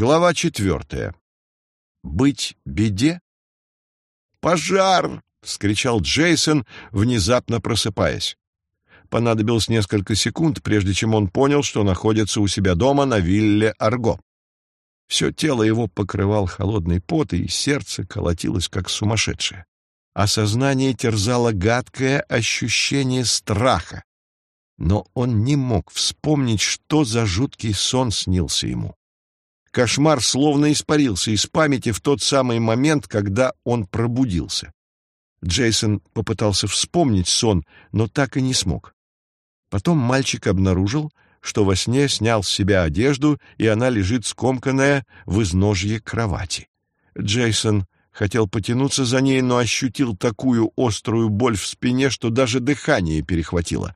Глава четвертая. Быть беде? «Пожар!» — вскричал Джейсон, внезапно просыпаясь. Понадобилось несколько секунд, прежде чем он понял, что находится у себя дома на вилле Арго. Все тело его покрывал холодный пот, и сердце колотилось, как сумасшедшее. А сознание терзало гадкое ощущение страха. Но он не мог вспомнить, что за жуткий сон снился ему. Кошмар словно испарился из памяти в тот самый момент, когда он пробудился. Джейсон попытался вспомнить сон, но так и не смог. Потом мальчик обнаружил, что во сне снял с себя одежду, и она лежит скомканная в изножье кровати. Джейсон хотел потянуться за ней, но ощутил такую острую боль в спине, что даже дыхание перехватило.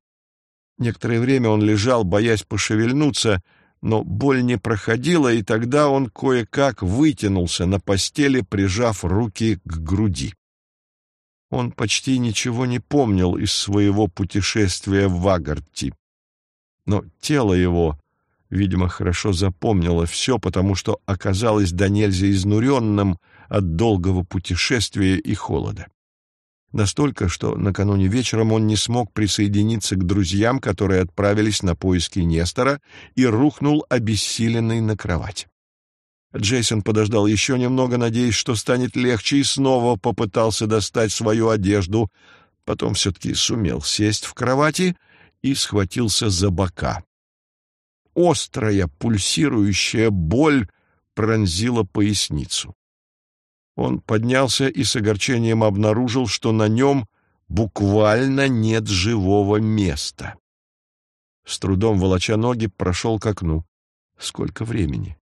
Некоторое время он лежал, боясь пошевельнуться, но боль не проходила, и тогда он кое-как вытянулся на постели, прижав руки к груди. Он почти ничего не помнил из своего путешествия в Вагарти. Но тело его, видимо, хорошо запомнило все, потому что оказалось до нельзя изнуренным от долгого путешествия и холода. Настолько, что накануне вечером он не смог присоединиться к друзьям, которые отправились на поиски Нестора, и рухнул обессиленный на кровать. Джейсон подождал еще немного, надеясь, что станет легче, и снова попытался достать свою одежду. Потом все-таки сумел сесть в кровати и схватился за бока. Острая, пульсирующая боль пронзила поясницу. Он поднялся и с огорчением обнаружил, что на нем буквально нет живого места. С трудом волоча ноги прошел к окну. Сколько времени?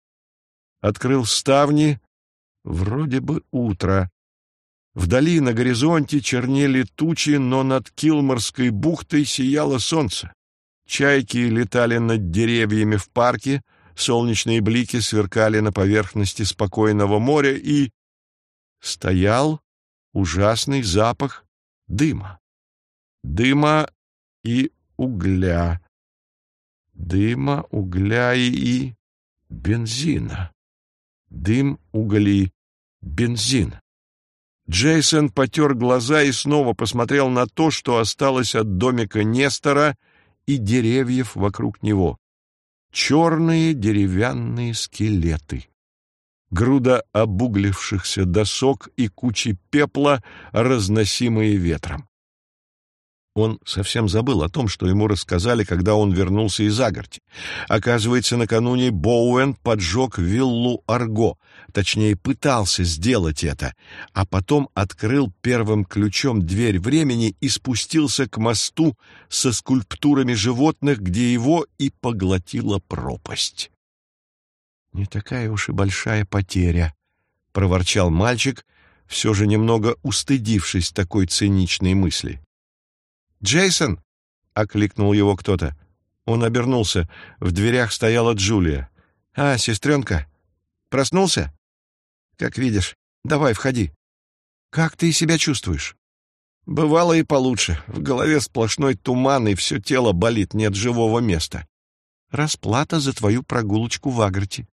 Открыл ставни. Вроде бы утро. Вдали на горизонте чернели тучи, но над Килморской бухтой сияло солнце. Чайки летали над деревьями в парке, солнечные блики сверкали на поверхности спокойного моря, и стоял ужасный запах дыма. Дыма и угля. Дыма, угля и бензина. Дым, угли, бензин. Джейсон потер глаза и снова посмотрел на то, что осталось от домика Нестора и деревьев вокруг него. Черные деревянные скелеты груда обуглившихся досок и кучи пепла, разносимые ветром. Он совсем забыл о том, что ему рассказали, когда он вернулся из Агарти. Оказывается, накануне Боуэн поджег виллу Арго, точнее, пытался сделать это, а потом открыл первым ключом дверь времени и спустился к мосту со скульптурами животных, где его и поглотила пропасть. «Не такая уж и большая потеря», — проворчал мальчик, все же немного устыдившись такой циничной мысли. «Джейсон!» — окликнул его кто-то. Он обернулся. В дверях стояла Джулия. «А, сестренка, проснулся?» «Как видишь. Давай, входи. Как ты себя чувствуешь?» «Бывало и получше. В голове сплошной туман, и все тело болит, нет живого места. Расплата за твою прогулочку в Агрте.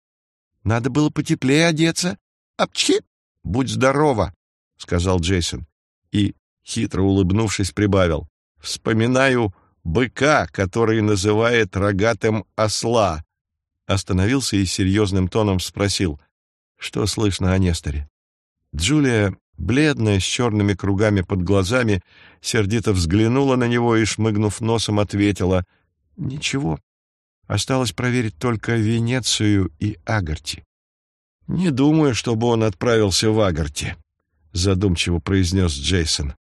Надо было потеплее одеться. Апчхи! Будь здорова, — сказал Джейсон. И, хитро улыбнувшись, прибавил. Вспоминаю быка, который называет рогатым осла. Остановился и серьезным тоном спросил. Что слышно о Несторе? Джулия, бледная, с черными кругами под глазами, сердито взглянула на него и, шмыгнув носом, ответила. Ничего, Осталось проверить только Венецию и Агарти. «Не думаю, чтобы он отправился в Агарти», — задумчиво произнес Джейсон.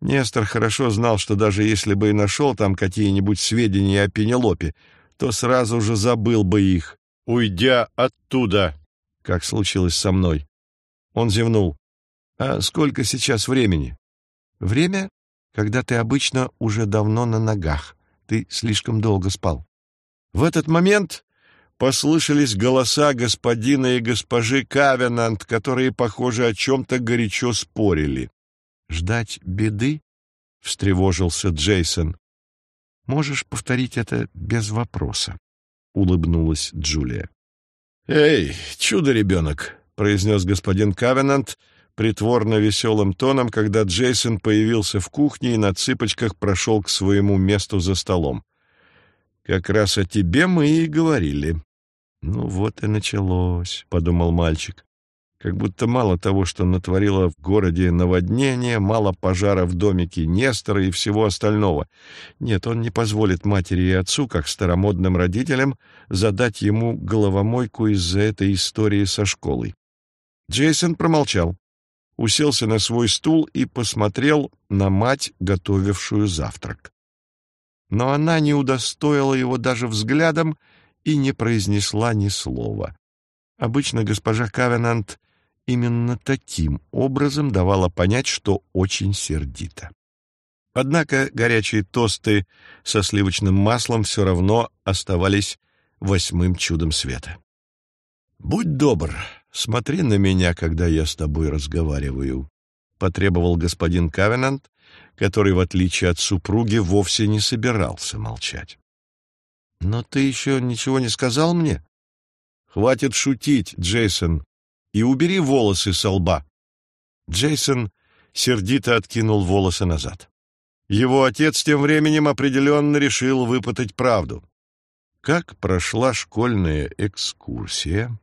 Нестор хорошо знал, что даже если бы и нашел там какие-нибудь сведения о Пенелопе, то сразу же забыл бы их, уйдя оттуда, как случилось со мной. Он зевнул. «А сколько сейчас времени?» «Время, когда ты обычно уже давно на ногах. Ты слишком долго спал». В этот момент послышались голоса господина и госпожи Кавенант, которые, похоже, о чем-то горячо спорили. «Ждать беды?» — встревожился Джейсон. «Можешь повторить это без вопроса», — улыбнулась Джулия. «Эй, чудо-ребенок!» — произнес господин Кавенант притворно веселым тоном, когда Джейсон появился в кухне и на цыпочках прошел к своему месту за столом. «Как раз о тебе мы и говорили». «Ну вот и началось», — подумал мальчик. Как будто мало того, что натворило в городе наводнение, мало пожара в домике Нестора и всего остального. Нет, он не позволит матери и отцу, как старомодным родителям, задать ему головомойку из-за этой истории со школой. Джейсон промолчал, уселся на свой стул и посмотрел на мать, готовившую завтрак. Но она не удостоила его даже взглядом и не произнесла ни слова. Обычно госпожа Кавенант именно таким образом давала понять, что очень сердита. Однако горячие тосты со сливочным маслом все равно оставались восьмым чудом света. «Будь добр, смотри на меня, когда я с тобой разговариваю», — потребовал господин Кавенант, который, в отличие от супруги, вовсе не собирался молчать. «Но ты еще ничего не сказал мне?» «Хватит шутить, Джейсон и убери волосы со лба». Джейсон сердито откинул волосы назад. Его отец тем временем определенно решил выпытать правду. Как прошла школьная экскурсия?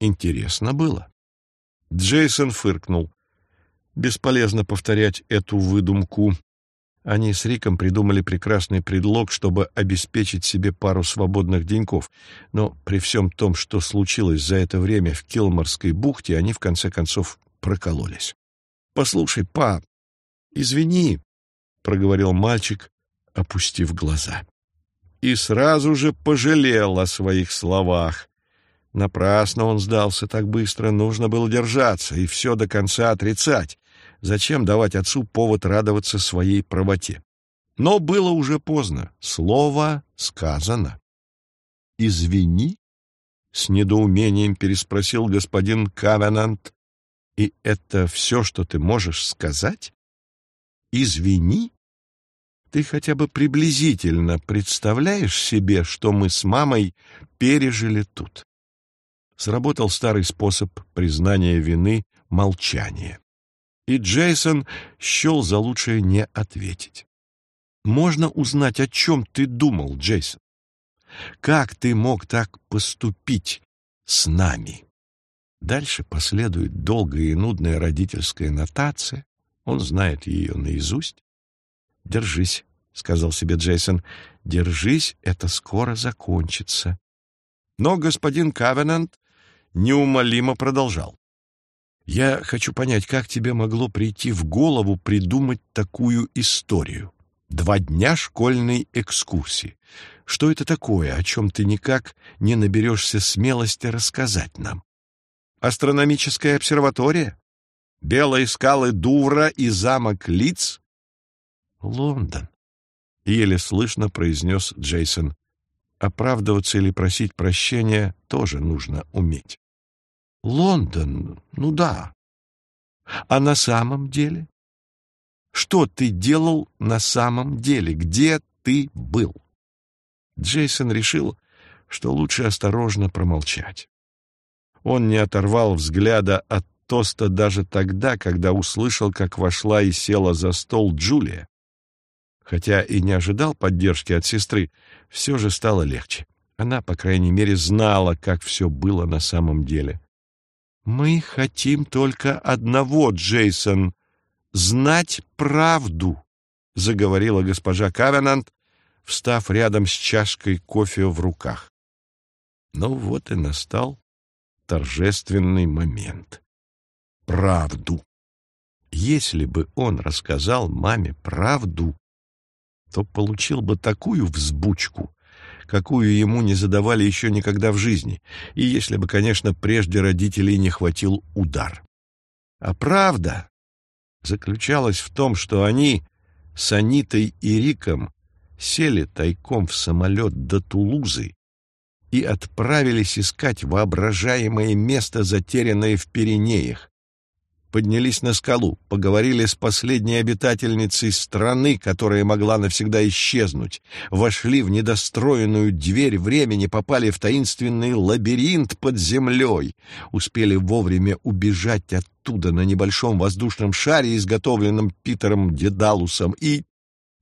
Интересно было. Джейсон фыркнул. Бесполезно повторять эту выдумку. Они с Риком придумали прекрасный предлог, чтобы обеспечить себе пару свободных деньков, но при всем том, что случилось за это время в Килморской бухте, они в конце концов прокололись. «Послушай, па, извини», — проговорил мальчик, опустив глаза. И сразу же пожалел о своих словах. Напрасно он сдался так быстро, нужно было держаться и все до конца отрицать. Зачем давать отцу повод радоваться своей правоте? Но было уже поздно. Слово сказано. «Извини?» — с недоумением переспросил господин Кавенант. «И это все, что ты можешь сказать? Извини? Ты хотя бы приблизительно представляешь себе, что мы с мамой пережили тут?» Сработал старый способ признания вины — молчание и Джейсон счел за лучшее не ответить. «Можно узнать, о чем ты думал, Джейсон? Как ты мог так поступить с нами?» Дальше последует долгая и нудная родительская нотация. Он знает ее наизусть. «Держись», — сказал себе Джейсон, — «держись, это скоро закончится». Но господин Кавенант неумолимо продолжал. Я хочу понять, как тебе могло прийти в голову придумать такую историю. Два дня школьной экскурсии. Что это такое, о чем ты никак не наберешься смелости рассказать нам? Астрономическая обсерватория? Белые скалы Дувра и замок Лиц? Лондон, — еле слышно произнес Джейсон. Оправдываться или просить прощения тоже нужно уметь. Лондон, ну да. А на самом деле? Что ты делал на самом деле? Где ты был? Джейсон решил, что лучше осторожно промолчать. Он не оторвал взгляда от тоста даже тогда, когда услышал, как вошла и села за стол Джулия. Хотя и не ожидал поддержки от сестры, все же стало легче. Она, по крайней мере, знала, как все было на самом деле. «Мы хотим только одного, Джейсон — знать правду», — заговорила госпожа Кавенант, встав рядом с чашкой кофе в руках. Ну вот и настал торжественный момент. Правду. Если бы он рассказал маме правду, то получил бы такую взбучку, какую ему не задавали еще никогда в жизни, и если бы, конечно, прежде родителей не хватил удар. А правда заключалась в том, что они с Анитой и Риком сели тайком в самолет до Тулузы и отправились искать воображаемое место, затерянное в Пиренеях. Поднялись на скалу, поговорили с последней обитательницей страны, которая могла навсегда исчезнуть, вошли в недостроенную дверь времени, попали в таинственный лабиринт под землей, успели вовремя убежать оттуда на небольшом воздушном шаре, изготовленном Питером Дедалусом, и...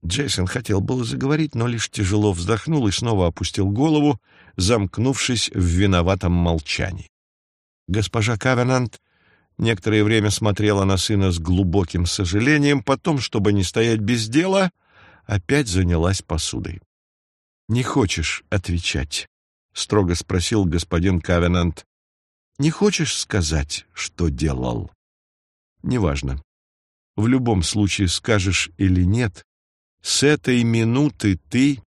Джейсон хотел было заговорить, но лишь тяжело вздохнул и снова опустил голову, замкнувшись в виноватом молчании. Госпожа Кавенант некоторое время смотрела на сына с глубоким сожалением, потом, чтобы не стоять без дела, опять занялась посудой. «Не хочешь отвечать?» — строго спросил господин Кавенант. «Не хочешь сказать, что делал?» «Неважно. В любом случае, скажешь или нет, с этой минуты ты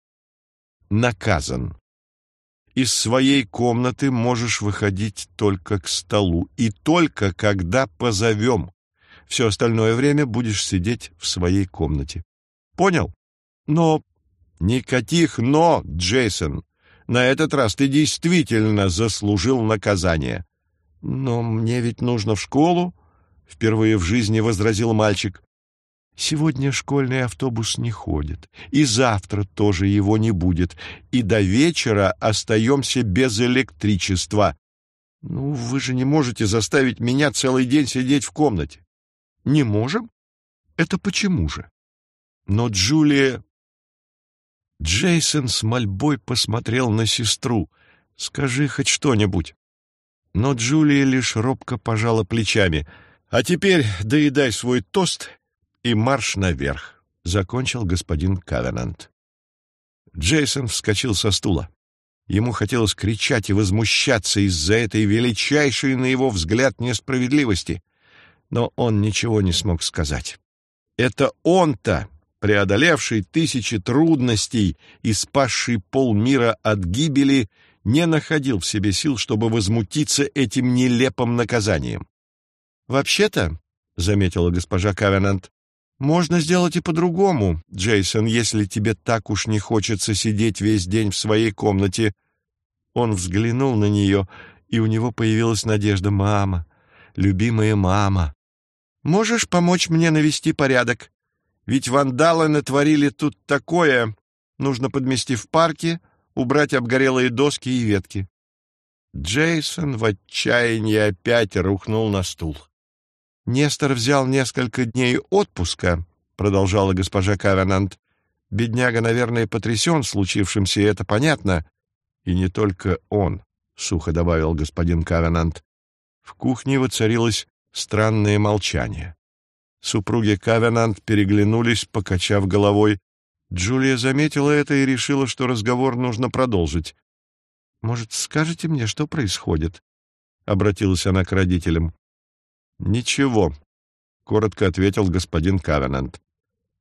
наказан. Из своей комнаты можешь выходить только к столу, и только когда позовем. Все остальное время будешь сидеть в своей комнате. Понял? Но... Никаких «но», Джейсон. На этот раз ты действительно заслужил наказание. Но мне ведь нужно в школу, — впервые в жизни возразил мальчик. Сегодня школьный автобус не ходит, и завтра тоже его не будет, и до вечера остаемся без электричества. Ну, вы же не можете заставить меня целый день сидеть в комнате. Не можем? Это почему же? Но Джулия... Джейсон с мольбой посмотрел на сестру. «Скажи хоть что-нибудь». Но Джулия лишь робко пожала плечами. «А теперь доедай свой тост и марш наверх», — закончил господин Кавенант. Джейсон вскочил со стула. Ему хотелось кричать и возмущаться из-за этой величайшей, на его взгляд, несправедливости, но он ничего не смог сказать. Это он-то, преодолевший тысячи трудностей и спасший полмира от гибели, не находил в себе сил, чтобы возмутиться этим нелепым наказанием. «Вообще-то», — заметила госпожа Кавенант, можно сделать и по-другому, Джейсон, если тебе так уж не хочется сидеть весь день в своей комнате. Он взглянул на нее, и у него появилась надежда. Мама, любимая мама, можешь помочь мне навести порядок? Ведь вандалы натворили тут такое. Нужно подмести в парке, убрать обгорелые доски и ветки. Джейсон в отчаянии опять рухнул на стул. Нестор взял несколько дней отпуска, продолжала госпожа Кавенант. Бедняга, наверное, потрясен случившимся, и это понятно. И не только он, сухо добавил господин Кавенант. В кухне воцарилось странное молчание. Супруги Кавенант переглянулись, покачав головой. Джулия заметила это и решила, что разговор нужно продолжить. «Может, скажете мне, что происходит?» — обратилась она к родителям. «Ничего», — коротко ответил господин Кавенант.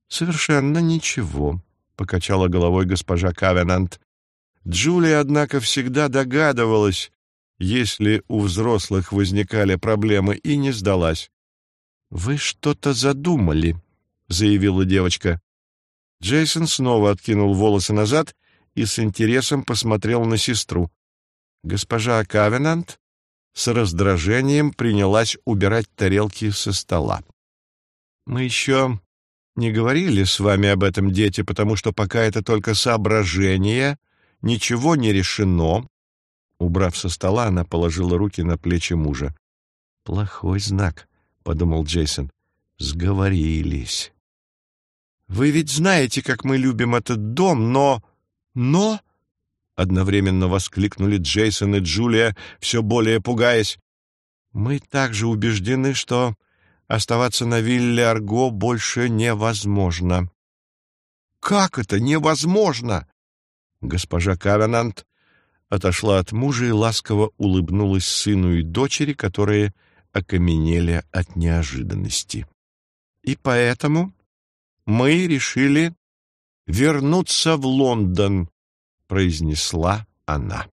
«Совершенно ничего», — покачала головой госпожа Кавенант. Джулия, однако, всегда догадывалась, если у взрослых возникали проблемы, и не сдалась. «Вы что-то задумали», — заявила девочка. Джейсон снова откинул волосы назад и с интересом посмотрел на сестру. Госпожа Кавенант с раздражением принялась убирать тарелки со стола. «Мы еще не говорили с вами об этом, дети, потому что пока это только соображение, ничего не решено». Убрав со стола, она положила руки на плечи мужа. «Плохой знак», — подумал Джейсон. «Сговорились». «Вы ведь знаете, как мы любим этот дом, но...» «Но...» Одновременно воскликнули Джейсон и Джулия, все более пугаясь. «Мы также убеждены, что оставаться на вилле Арго больше невозможно». «Как это невозможно?» Госпожа Кавенант отошла от мужа и ласково улыбнулась сыну и дочери, которые окаменели от неожиданности. «И поэтому мы решили вернуться в Лондон», произнесла она.